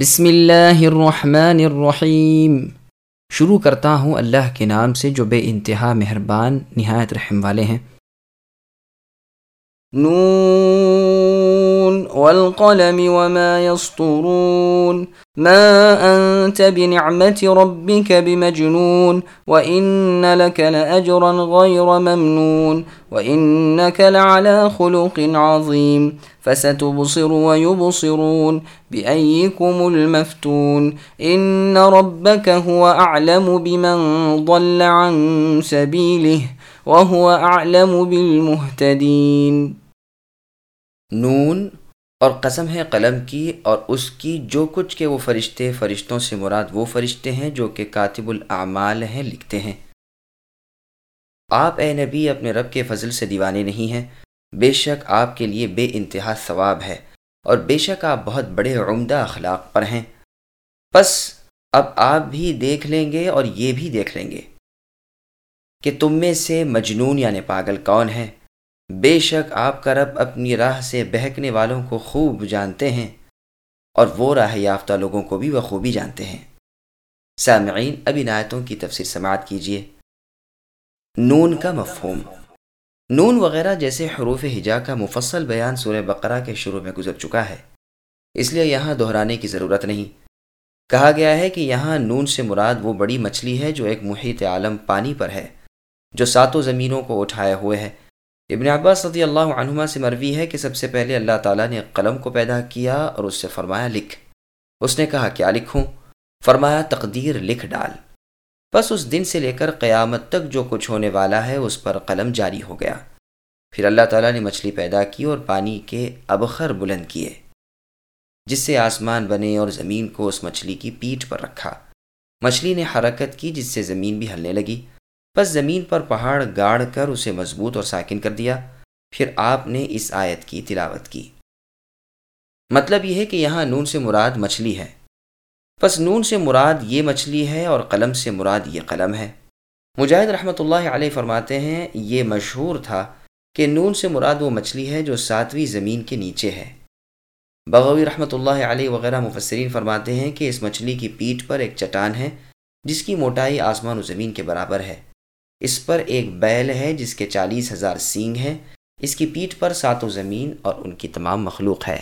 بسم اللہ الرحمن الرحیم۔ شروع کرتا ہوں اللہ کے نام سے جو بے انتہا مہربان، نہایت رحم والے ہیں۔ نون والقلم وما يسطرون ما أنت بنعمة ربك بمجنون وإن لك لأجرا غير ممنون وإنك لعلى خلق عظيم فستبصر ويبصرون بأيكم المفتون إن ربك هو أعلم بمن ضل عن سبيله وهو أعلم بالمهتدين نون اور قسم ہے قلم کی اور اس کی جو کچھ کے وہ فرشتے فرشتوں سے مراد وہ فرشتے ہیں جو کہ کاتب الاعمال ہیں، لکھتے ہیں۔ آپ اے نبی، اپنے رب کے فضل سے دیوانے نہیں ہیں۔ بے شک آپ کے لیے بے انتہا ثواب ہے اور بے شک آپ بہت بڑے عمدہ اخلاق پر ہیں۔ بس اب آپ بھی دیکھ لیں گے اور یہ بھی دیکھ لیں گے کہ تم میں سے مجنون یعنی پاگل کون ہے۔ بے شک آپ کا رب اپنی راہ سے بہکنے والوں کو خوب جانتے ہیں اور وہ راہ یافتہ لوگوں کو بھی بخوبی جانتے ہیں۔ سامعین، اب عنایتوں کی تفسیر سماعت کیجیے نون کا مفہوم۔ نون وغیرہ جیسے حروف ہجا کا مفصل بیان سورہ بقرہ کے شروع میں گزر چکا ہے۔ اس لیے یہاں دہرانے کی ضرورت نہیں۔ کہا گیا ہے کہ یہاں نون سے مراد وہ بڑی مچھلی ہے جو ایک محیط عالم پانی پر ہے، جو ساتوں زمینوں کو اٹھائے ہوئے ہے۔ ابن عباس رضی اللہ عنہما سے مروی ہے کہ سب سے پہلے اللہ تعالیٰ نے قلم کو پیدا کیا اور اس سے فرمایا لکھ۔ اس نے کہا، کیا لکھوں؟ فرمایا، تقدیر لکھ ڈال۔ بس اس دن سے لے کر قیامت تک جو کچھ ہونے والا ہے اس پر قلم جاری ہو گیا۔ پھر اللہ تعالیٰ نے مچھلی پیدا کی اور پانی کے ابخر بلند کیے، جس سے آسمان بنے اور زمین کو اس مچھلی کی پیٹھ پر رکھا۔ مچھلی نے حرکت کی، جس سے زمین بھی ہلنے لگی۔ بس زمین پر پہاڑ گاڑ کر اسے مضبوط اور ساکن کر دیا۔ پھر آپ نے اس آیت کی تلاوت کی۔ مطلب یہ ہے کہ یہاں نون سے مراد مچھلی ہے۔ بس نون سے مراد یہ مچھلی ہے اور قلم سے مراد یہ قلم ہے۔ مجاہد رحمۃ اللہ علیہ فرماتے ہیں، یہ مشہور تھا کہ نون سے مراد وہ مچھلی ہے جو ساتویں زمین کے نیچے ہے۔ بغوی رحمۃ اللہ علیہ وغیرہ مفسرین فرماتے ہیں کہ اس مچھلی کی پیٹھ پر ایک چٹان ہے، جس کی موٹائی آسمان و زمین کے برابر ہے۔ اس پر ایک بیل ہے جس کے چالیس ہزار سینگ ہیں۔ اس کی پیٹھ پر سات و زمین اور ان کی تمام مخلوق ہے۔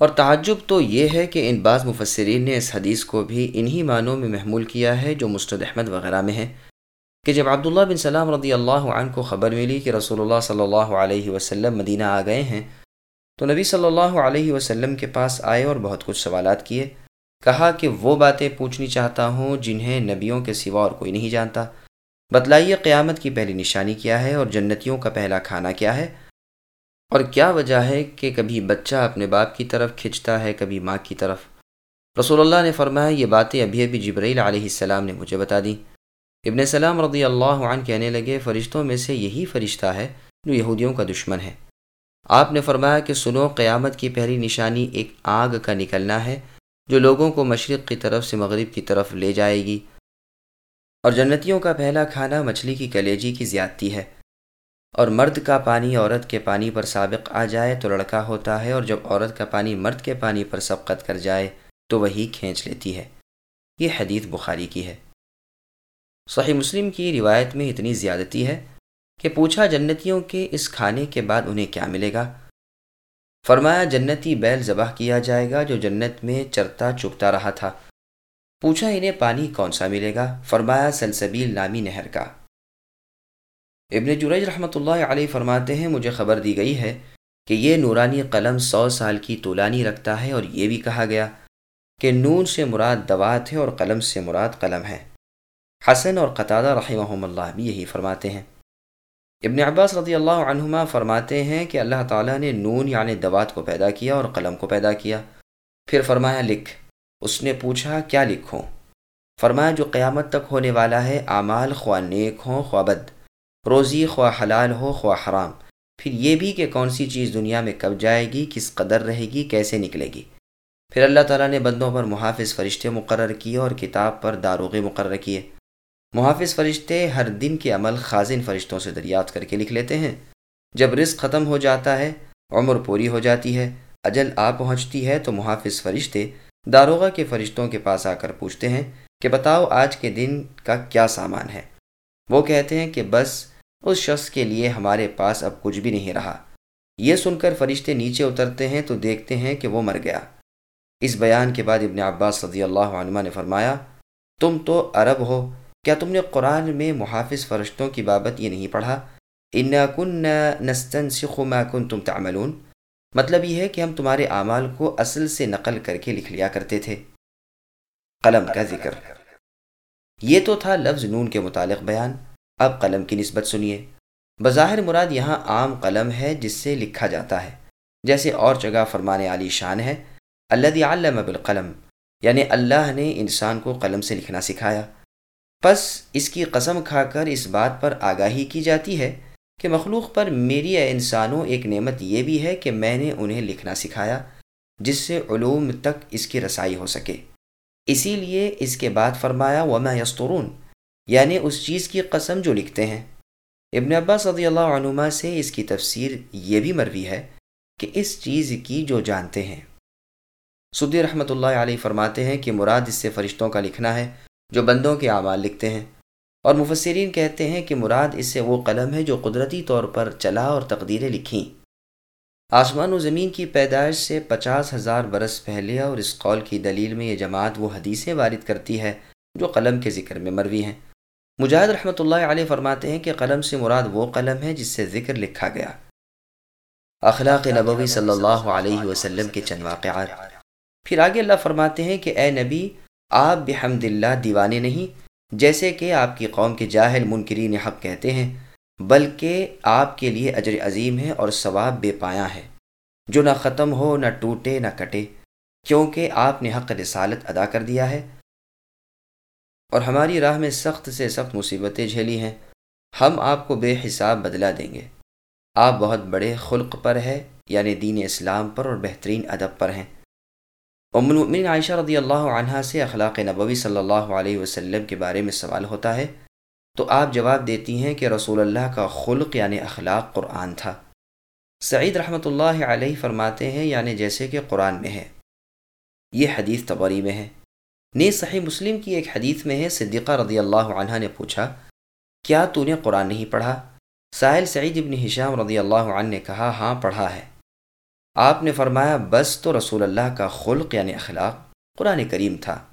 اور تعجب تو یہ ہے کہ ان بعض مفسرین نے اس حدیث کو بھی انہی معنوں میں محمول کیا ہے جو مستد احمد وغیرہ میں ہے کہ جب عبداللہ بن سلام رضی اللہ عنہ کو خبر ملی کہ رسول اللہ صلی اللہ علیہ وسلم مدینہ آ گئے ہیں، تو نبی صلی اللہ علیہ وسلم کے پاس آئے اور بہت کچھ سوالات کیے۔ کہا کہ وہ باتیں پوچھنی چاہتا ہوں جنہیں نبیوں کے سوا اور کوئی نہیں جانتا۔ بتلائیے قیامت کی پہلی نشانی کیا ہے اور جنتیوں کا پہلا کھانا کیا ہے؟ اور کیا وجہ ہے کہ کبھی بچہ اپنے باپ کی طرف کھنچتا ہے، کبھی ماں کی طرف؟ رسول اللہ نے فرمایا، یہ باتیں ابھی ابھی جبرائیل علیہ السلام نے مجھے بتا دیں۔ ابن سلام رضی اللہ عنہ کہنے لگے، فرشتوں میں سے یہی فرشتہ ہے جو یہودیوں کا دشمن ہے۔ آپ نے فرمایا کہ سنو، قیامت کی پہلی نشانی ایک آگ کا نکلنا ہے جو لوگوں کو مشرق کی طرف سے مغرب کی طرف لے جائے گی۔ اور جنتیوں کا پہلا کھانا مچھلی کی کلیجی کی زیادتی ہے۔ اور مرد کا پانی عورت کے پانی پر سابق آ جائے تو لڑکا ہوتا ہے، اور جب عورت کا پانی مرد کے پانی پر سبقت کر جائے تو وہی کھینچ لیتی ہے۔ یہ حدیث بخاری کی ہے۔ صحیح مسلم کی روایت میں اتنی زیادتی ہے کہ پوچھا جنتیوں کے اس کھانے کے بعد انہیں کیا ملے گا؟ فرمایا، جنتی بیل ذبح کیا جائے گا جو جنت میں چرتا چکتا رہا تھا۔ پوچھا انہیں پانی کون سا ملے گا؟ فرمایا، سلسبیل نامی نہر کا۔ ابن جریج رحمۃ اللہ علیہ فرماتے ہیں، مجھے خبر دی گئی ہے کہ یہ نورانی قلم سو سال کی طولانی رکھتا ہے اور یہ بھی کہا گیا کہ نون سے مراد دوات ہے اور قلم سے مراد قلم ہے۔ حسن اور قطادہ رحمہ اللہ بھی یہی فرماتے ہیں۔ ابن عباس رضی اللہ عنہما فرماتے ہیں کہ اللہ تعالیٰ نے نون یعنی دوات کو پیدا کیا اور قلم کو پیدا کیا۔ پھر فرمایا، لکھ۔ اس نے پوچھا، کیا لکھوں؟ فرمایا، جو قیامت تک ہونے والا ہے، اعمال خواہ نیک ہوں، خواہ بد، روزی خواہ حلال ہو، خواہ حرام۔ پھر یہ بھی کہ کون سی چیز دنیا میں کب جائے گی، کس قدر رہے گی، کیسے نکلے گی۔ پھر اللہ تعالیٰ نے بندوں پر محافظ فرشتے مقرر کیے اور کتاب پر داروغ مقرر کیے۔ محافظ فرشتے ہر دن کے عمل خازن فرشتوں سے دریافت کر کے لکھ لیتے ہیں۔ جب رزق ختم ہو جاتا ہے، عمر پوری ہو جاتی ہے، اجل آ پہنچتی ہے، تو محافظ فرشتے داروغہ کے فرشتوں کے پاس آ کر پوچھتے ہیں کہ بتاؤ آج کے دن کا کیا سامان ہے؟ وہ کہتے ہیں کہ بس، اس شخص کے لیے ہمارے پاس اب کچھ بھی نہیں رہا۔ یہ سن کر فرشتے نیچے اترتے ہیں تو دیکھتے ہیں کہ وہ مر گیا۔ اس بیان کے بعد ابن عباس صدی اللہ عنہ نے فرمایا، تم تو عرب ہو، کیا تم نے قرآن میں محافظ فرشتوں کی بابت یہ نہیں پڑھا؟ ان کن نستن ما کن تم تعملون۔ مطلب یہ ہے کہ ہم تمہارے اعمال کو اصل سے نقل کر کے لکھ لیا کرتے تھے۔ قلم کا ذکر۔ یہ تو تھا لفظ نون کے متعلق بیان۔ اب قلم کی نسبت سنیے۔ بظاہر مراد یہاں عام قلم ہے جس سے لکھا جاتا ہے۔ جیسے اور جگہ فرمانے علی شان ہے۔ اللہ علم بالقلم۔ یعنی اللہ نے انسان کو قلم سے لکھنا سکھایا۔ پس اس کی قسم کھا کر اس بات پر آگاہی کی جاتی ہے۔ کہ مخلوق پر میری انسانوں ایک نعمت یہ بھی ہے کہ میں نے انہیں لکھنا سکھایا، جس سے علوم تک اس کی رسائی ہو سکے۔ اسی لیے اس کے بعد فرمایا، وما یسترون یعنی اس چیز کی قسم جو لکھتے ہیں۔ ابن عباس صدی اللہ عنما سے اس کی تفسیر یہ بھی مروی ہے کہ اس چیز کی جو جانتے ہیں۔ سدی رحمۃ اللہ علیہ فرماتے ہیں کہ مراد اس سے فرشتوں کا لکھنا ہے جو بندوں کے اعمال لکھتے ہیں۔ اور مفسرین کہتے ہیں کہ مراد اس سے وہ قلم ہے جو قدرتی طور پر چلا اور تقدیریں لکھیں۔ آسمان و زمین کی پیدائش سے پچاس ہزار برس پہلے اور اس قول کی دلیل میں یہ جماعت وہ حدیثیں وارد کرتی ہے جو قلم کے ذکر میں مروی ہیں۔ مجاہد رحمۃ اللہ علیہ فرماتے ہیں کہ قلم سے مراد وہ قلم ہے جس سے ذکر لکھا گیا۔ اخلاق نبوی صلی اللہ علیہ وسلم کے چند واقعات۔ پھر آگے اللہ فرماتے ہیں کہ اے نبی، آپ بحمد اللہ دیوانے نہیں جیسے کہ آپ کی قوم کے جاہل منکرین حق کہتے ہیں، بلکہ آپ کے لیے اجر عظیم ہے اور ثواب بے پایا ہے۔ جو نہ ختم ہو، نہ ٹوٹے، نہ کٹے، کیونکہ آپ نے حق رسالت ادا کر دیا ہے۔ اور ہماری راہ میں سخت سے سخت مصیبتیں جھیلی ہیں۔ ہم آپ کو بے حساب بدلا دیں گے۔ آپ بہت بڑے خلق پر ہے یعنی دین اسلام پر اور بہترین ادب پر ہیں۔ ام المؤمنین عائشہ رضی اللہ عنہ سے اخلاق نبوی صلی اللہ علیہ وسلم کے بارے میں سوال ہوتا ہے۔ تو آپ جواب دیتی ہیں کہ رسول اللہ کا خلق یعنی اخلاق قرآن تھا۔ سعید رحمۃ اللہ علیہ فرماتے ہیں یعنی جیسے کہ قرآن میں ہے۔ یہ حدیث تبری میں ہے۔ نیز صحیح مسلم کی ایک حدیث میں ہے، صدیقہ رضی اللہ عنہ نے پوچھا، کیا تو نے قرآن نہیں پڑھا؟ ساحل سعید ابن حشام رضی اللہ عنہ نے کہا ہاں پڑھا ہے۔ آپ نے فرمایا، بس تو رسول اللہ کا خلق یعنی اخلاق قرآن کریم تھا،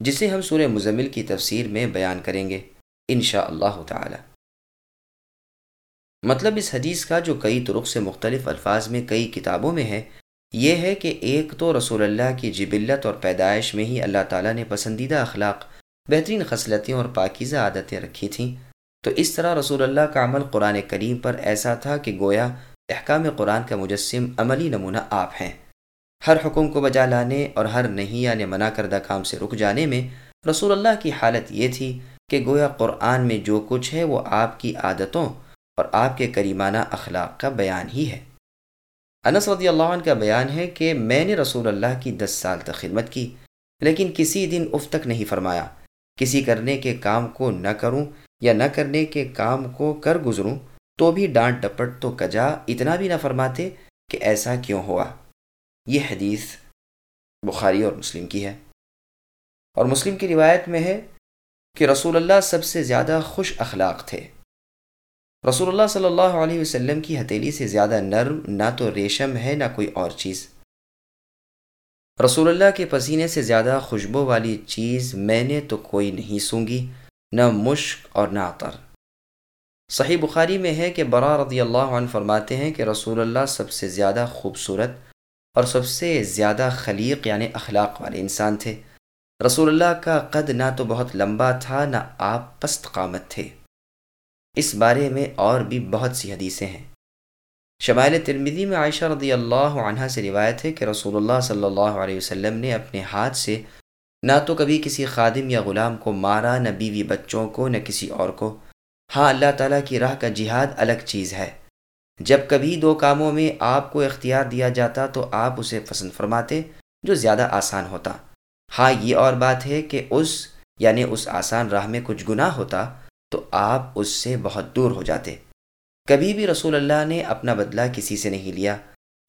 جسے ہم سورہ مزمل کی تفسیر میں بیان کریں گے انشاء اللہ تعالی۔ مطلب اس حدیث کا جو کئی طرق سے مختلف الفاظ میں، کئی کتابوں میں ہے، یہ ہے کہ ایک تو رسول اللہ کی جبلت اور پیدائش میں ہی اللہ تعالیٰ نے پسندیدہ اخلاق، بہترین خصلتیں اور پاکیزہ عادتیں رکھی تھیں۔ تو اس طرح رسول اللہ کا عمل قرآن کریم پر ایسا تھا کہ گویا احکام قرآن کا مجسم عملی نمونہ آپ ہیں۔ ہر حکم کو بجا لانے اور ہر نہیں یعنی منع کردہ کام سے رک جانے میں رسول اللہ کی حالت یہ تھی کہ گویا قرآن میں جو کچھ ہے وہ آپ کی عادتوں اور آپ کے کریمانہ اخلاق کا بیان ہی ہے۔ انس رضی اللہ عنہ کا بیان ہے کہ میں نے رسول اللہ کی دس سال تک خدمت کی، لیکن کسی دن اف تک نہیں فرمایا۔ کسی کرنے کے کام کو نہ کروں یا نہ کرنے کے کام کو کر گزروں تو بھی ڈانٹ ڈپٹ تو کجا اتنا بھی نہ فرماتے کہ ایسا کیوں ہوا۔ یہ حدیث بخاری اور مسلم کی ہے۔ اور مسلم کی روایت میں ہے کہ رسول اللہ سب سے زیادہ خوش اخلاق تھے۔ رسول اللہ صلی اللہ علیہ وسلم کی ہتیلی سے زیادہ نرم نہ تو ریشم ہے نہ کوئی اور چیز۔ رسول اللہ کے پسینے سے زیادہ خوشبو والی چیز میں نے تو کوئی نہیں سونگی، نہ مشک اور نہ عطر۔ صحیح بخاری میں ہے کہ برا رضی اللہ عنہ فرماتے ہیں کہ رسول اللہ سب سے زیادہ خوبصورت اور سب سے زیادہ خلیق یعنی اخلاق والے انسان تھے۔ رسول اللہ کا قد نہ تو بہت لمبا تھا، نہ آپ پست قامت تھے۔ اس بارے میں اور بھی بہت سی حدیثیں ہیں۔ شمائل ترمیدی میں عائشہ رضی اللہ عنہ سے روایت ہے کہ رسول اللہ صلی اللہ علیہ وسلم نے اپنے ہاتھ سے نہ تو کبھی کسی خادم یا غلام کو مارا، نہ بیوی بچوں کو، نہ کسی اور کو۔ ہاں اللہ تعالیٰ کی راہ کا جہاد الگ چیز ہے۔ جب کبھی دو کاموں میں آپ کو اختیار دیا جاتا تو آپ اسے پسند فرماتے، جو زیادہ آسان ہوتا۔ ہاں یہ اور بات ہے کہ اس یعنی اس آسان راہ میں کچھ گناہ ہوتا تو آپ اس سے بہت دور ہو جاتے۔ کبھی بھی رسول اللہ نے اپنا بدلہ کسی سے نہیں لیا۔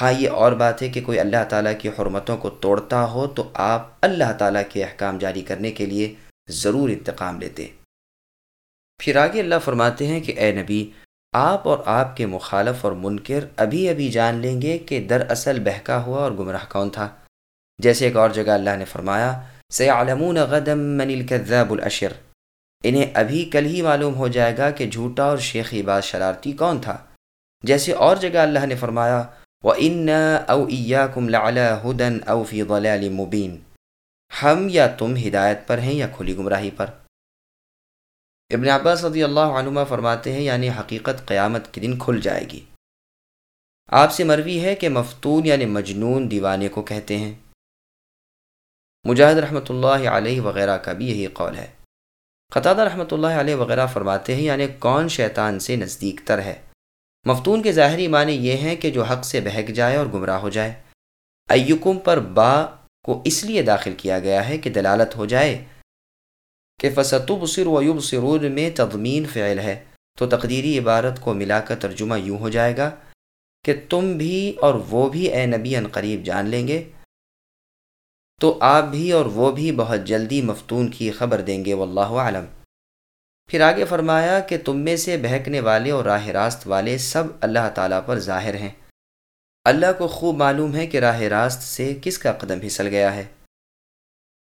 ہاں یہ اور بات ہے کہ کوئی اللہ تعالیٰ کی حرمتوں کو توڑتا ہو تو آپ اللہ تعالیٰ کے احکام جاری کرنے کے لیے ضرور انتقام لیتے۔ پھر آگے اللہ فرماتے ہیں کہ اے نبی، آپ اور آپ کے مخالف اور منکر ابھی ابھی جان لیں گے کہ دراصل بہکا ہوا اور گمراہ کون تھا۔ جیسے ایک اور جگہ اللہ نے فرمایا، سیعلمون غدم من الكذاب الاشر۔ انہیں ابھی کل ہی معلوم ہو جائے گا کہ جھوٹا اور شیخی باز شرارتی کون تھا۔ جیسے اور جگہ اللہ نے فرمایا، وَإِنَّا أَوْ إِيَّاكُمْ لَعَلَى هُدًا أَوْ فِي ضَلَالٍ مُبِينٍ۔ ہم یا تم ہدایت پر ہیں یا کھلی گمراہی پر۔ ابن عباس رضی اللہ عنہ فرماتے ہیں یعنی حقیقت قیامت کے دن کھل جائے گی۔ آپ سے مروی ہے کہ مفتون یعنی مجنون دیوانے کو کہتے ہیں۔ مجاہد رحمۃ اللہ علیہ وغیرہ کا بھی یہی قول ہے۔ قطع رحمۃ اللہ علیہ وغیرہ فرماتے ہیں یعنی کون شیطان سے نزدیک تر ہے؟ مفتون کے ظاہری معنی یہ ہیں کہ جو حق سے بہک جائے اور گمراہ ہو جائے۔ ایکم پر با کو اس لیے داخل کیا گیا ہے کہ دلالت ہو جائے کہ فصتب سر ویوب سرور میں تضمین فعل ہے؟ تو تقدیری عبارت کو ملا کر ترجمہ یوں ہو جائے گا کہ تم بھی اور وہ بھی اے نبی ان قریب جان لیں گے۔ تو آپ بھی اور وہ بھی بہت جلدی مفتون کی خبر دیں گے، واللہ عالم پھر آگے فرمایا کہ تم میں سے بہکنے والے اور راہ راست والے سب اللہ تعالیٰ پر ظاہر ہیں۔ اللہ کو خوب معلوم ہے کہ راہ راست سے کس کا قدم پھسل گیا ہے۔